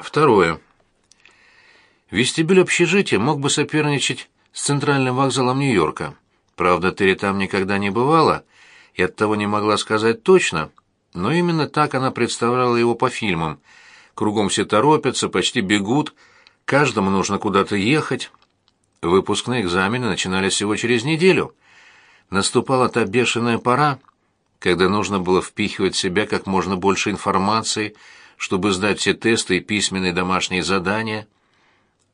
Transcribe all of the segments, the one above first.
Второе. Вестибюль общежития мог бы соперничать с центральным вокзалом Нью-Йорка. Правда, Терри там никогда не бывала и оттого не могла сказать точно, но именно так она представляла его по фильмам. Кругом все торопятся, почти бегут, каждому нужно куда-то ехать. Выпускные экзамены начинались всего через неделю. Наступала та бешеная пора, когда нужно было впихивать в себя как можно больше информации, чтобы сдать все тесты и письменные домашние задания.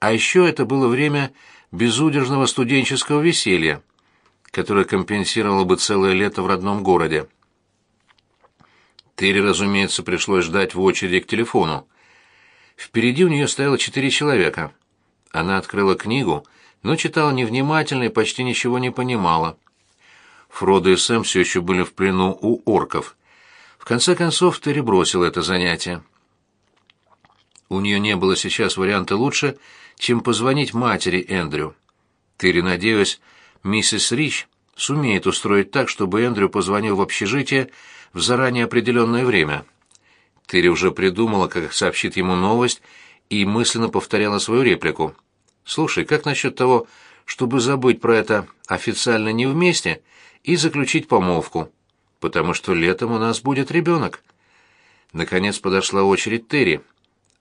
А еще это было время безудержного студенческого веселья, которое компенсировало бы целое лето в родном городе. Терри, разумеется, пришлось ждать в очереди к телефону. Впереди у нее стояло четыре человека. Она открыла книгу, но читала невнимательно и почти ничего не понимала. Фродо и Сэм все еще были в плену у орков. В конце концов, Терри бросил это занятие. У нее не было сейчас варианта лучше, чем позвонить матери Эндрю. Терри надеялась, миссис Рич сумеет устроить так, чтобы Эндрю позвонил в общежитие в заранее определенное время. Терри уже придумала, как сообщит ему новость, и мысленно повторяла свою реплику. «Слушай, как насчет того, чтобы забыть про это официально не вместе и заключить помолвку? Потому что летом у нас будет ребенок». Наконец подошла очередь Терри.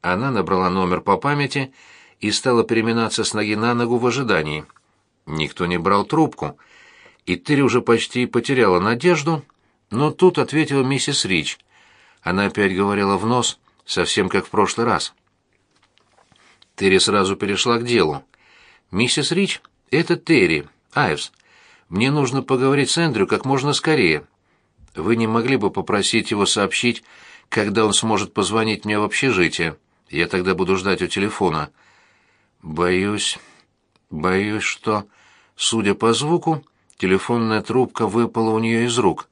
Она набрала номер по памяти и стала переминаться с ноги на ногу в ожидании. Никто не брал трубку, и Терри уже почти потеряла надежду, но тут ответила миссис Рич. Она опять говорила в нос, совсем как в прошлый раз. Терри сразу перешла к делу. «Миссис Рич, это Терри, Айвс. Мне нужно поговорить с Эндрю как можно скорее. Вы не могли бы попросить его сообщить, когда он сможет позвонить мне в общежитие? Я тогда буду ждать у телефона». «Боюсь... боюсь, что...» Судя по звуку, телефонная трубка выпала у нее из рук.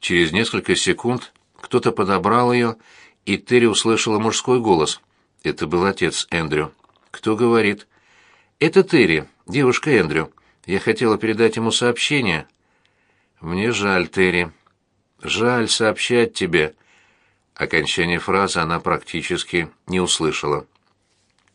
Через несколько секунд кто-то подобрал ее, и Терри услышала мужской голос. Это был отец Эндрю. «Кто говорит?» «Это Терри, девушка Эндрю. Я хотела передать ему сообщение». «Мне жаль, Терри. Жаль сообщать тебе». Окончание фразы она практически не услышала.